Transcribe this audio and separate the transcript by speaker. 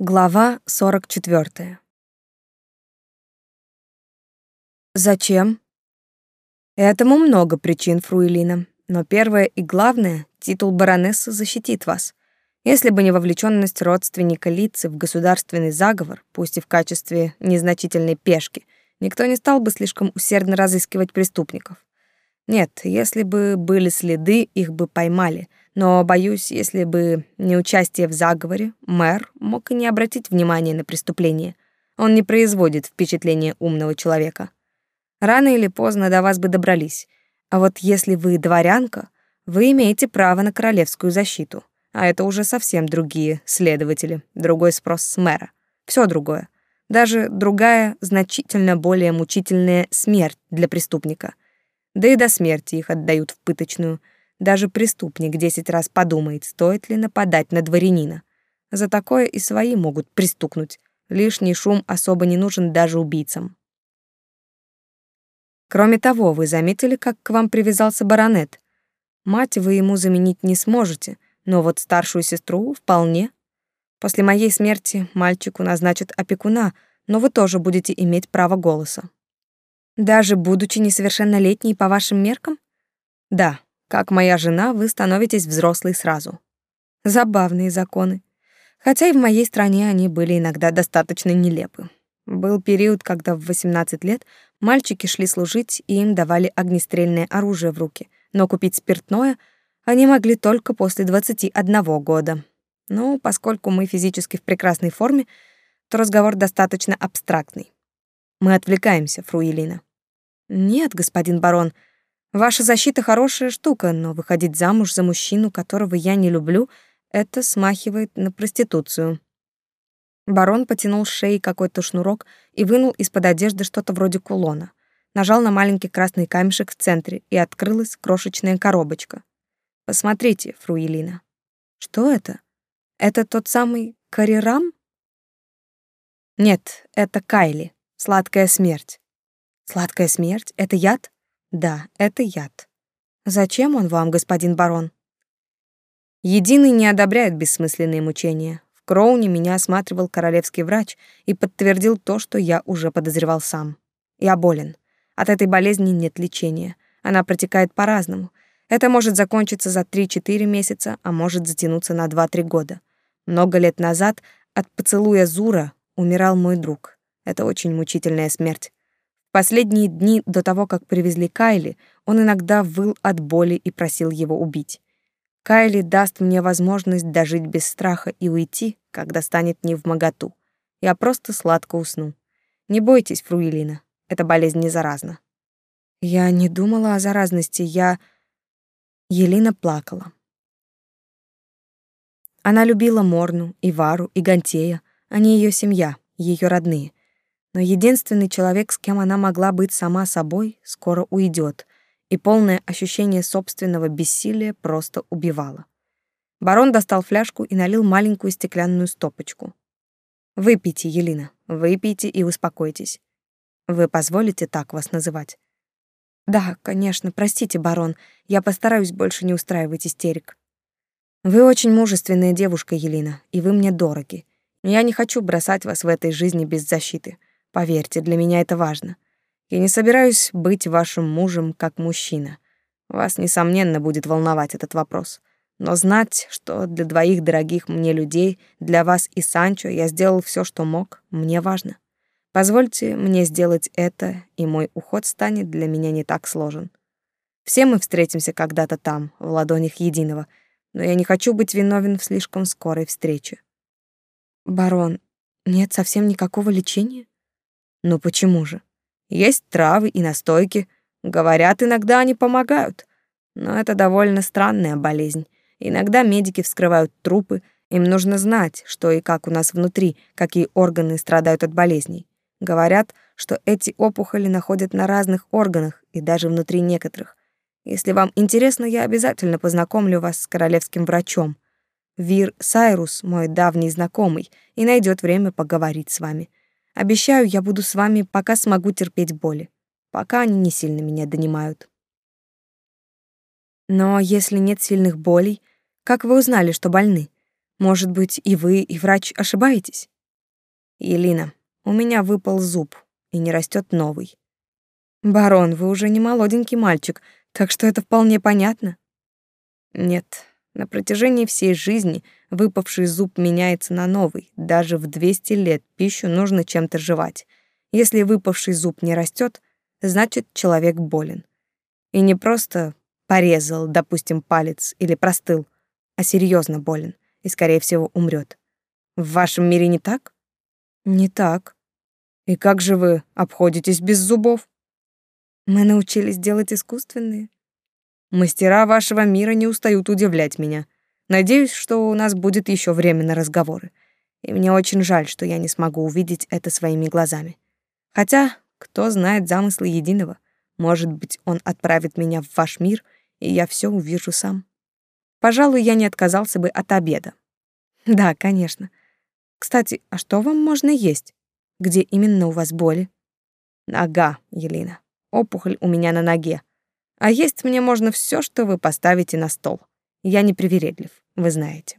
Speaker 1: Глава 44. Зачем? Этому много причин, Фруэлина, но первое и главное — титул баронессы защитит вас. Если бы не вовлеченность родственника лица в государственный заговор, пусть и в качестве незначительной пешки, никто не стал бы слишком усердно разыскивать преступников. Нет, если бы были следы, их бы поймали — но, боюсь, если бы не участие в заговоре, мэр мог и не обратить внимания на преступление. Он не производит впечатления умного человека. Рано или поздно до вас бы добрались. А вот если вы дворянка, вы имеете право на королевскую защиту. А это уже совсем другие следователи, другой спрос с мэра. Все другое. Даже другая, значительно более мучительная смерть для преступника. Да и до смерти их отдают в пыточную – даже преступник десять раз подумает, стоит ли нападать на дворянина. За такое и свои могут пристукнуть. Лишний шум особо не нужен даже убийцам. Кроме того, вы заметили, как к вам привязался баронет? Мать вы ему заменить не сможете, но вот старшую сестру вполне. После моей смерти мальчику назначат опекуна, но вы тоже будете иметь право голоса. Даже будучи несовершеннолетней по вашим меркам? Да, как моя жена, вы становитесь взрослой сразу. Забавные законы. Хотя и в моей стране они были иногда достаточно нелепы. Был период, когда в 18 лет мальчики шли служить, и им давали огнестрельное оружие в руки, но купить спиртное они могли только после 21 года. Ну, поскольку мы физически в прекрасной форме, то разговор достаточно абстрактный. Мы отвлекаемся, Фруелина. Нет, господин барон, — Ваша защита хорошая штука, но выходить замуж за мужчину, которого я не люблю, это смахивает на проституцию. Барон потянул с шеи какой-то шнурок и вынул из-под одежды что-то вроде кулона. Нажал на маленький красный камешек в центре, и открылась крошечная коробочка. Посмотрите, Фруелина. Что это? Это тот самый Карирам? Нет, это Кайли. Сладкая смерть. Сладкая смерть это яд? Да, это яд. Зачем он вам, господин барон? Единый не одобряет бессмысленные мучения. В Кроуне меня осматривал королевский врач и подтвердил то, что я уже подозревал сам. Я болен. От этой болезни нет лечения. Она протекает по-разному. Это может закончиться за 3-4 месяца, а может затянуться на 2-3 года. Много лет назад от поцелуя Зура умирал мой друг. Это очень мучительная смерть. Последние дни до того, как привезли Кайли, он иногда выл от боли и просил его убить. Кайли даст мне возможность дожить без страха и уйти, когда станет не в моготу. Я просто сладко усну. Не бойтесь, Фруилина, эта болезнь не заразна. Я не думала о заразности, я... Елена плакала. Она любила Морну, и Вару, и Гантея. Они ее семья, ее родные но единственный человек, с кем она могла быть сама собой, скоро уйдет, и полное ощущение собственного бессилия просто убивало. Барон достал фляжку и налил маленькую стеклянную стопочку. «Выпейте, Елена, выпейте и успокойтесь. Вы позволите так вас называть?» «Да, конечно, простите, барон, я постараюсь больше не устраивать истерик». «Вы очень мужественная девушка, Елена, и вы мне дороги. Я не хочу бросать вас в этой жизни без защиты. Поверьте, для меня это важно. Я не собираюсь быть вашим мужем как мужчина. Вас, несомненно, будет волновать этот вопрос. Но знать, что для двоих дорогих мне людей, для вас и Санчо я сделал все, что мог, мне важно. Позвольте мне сделать это, и мой уход станет для меня не так сложен. Все мы встретимся когда-то там, в ладонях единого, но я не хочу быть виновен в слишком скорой встрече. Барон, нет совсем никакого лечения? Ну почему же? Есть травы и настойки. Говорят, иногда они помогают. Но это довольно странная болезнь. Иногда медики вскрывают трупы. Им нужно знать, что и как у нас внутри, какие органы страдают от болезней. Говорят, что эти опухоли находят на разных органах и даже внутри некоторых. Если вам интересно, я обязательно познакомлю вас с королевским врачом. Вир Сайрус, мой давний знакомый, и найдет время поговорить с вами. Обещаю, я буду с вами, пока смогу терпеть боли, пока они не сильно меня донимают. Но если нет сильных болей, как вы узнали, что больны? Может быть, и вы, и врач ошибаетесь? Елена, у меня выпал зуб, и не растет новый. Барон, вы уже не молоденький мальчик, так что это вполне понятно. Нет, на протяжении всей жизни выпавший зуб меняется на новый. Даже в 200 лет пищу нужно чем-то жевать. Если выпавший зуб не растет, значит, человек болен. И не просто порезал, допустим, палец или простыл, а серьезно болен и, скорее всего, умрет. В вашем мире не так? Не так. И как же вы обходитесь без зубов? Мы научились делать искусственные. Мастера вашего мира не устают удивлять меня. Надеюсь, что у нас будет еще время на разговоры. И мне очень жаль, что я не смогу увидеть это своими глазами. Хотя, кто знает замыслы единого? Может быть, он отправит меня в ваш мир, и я все увижу сам. Пожалуй, я не отказался бы от обеда. Да, конечно. Кстати, а что вам можно есть? Где именно у вас боли? Нога, Елена. Опухоль у меня на ноге. А есть мне можно все, что вы поставите на стол. Я не привередлив, вы знаете.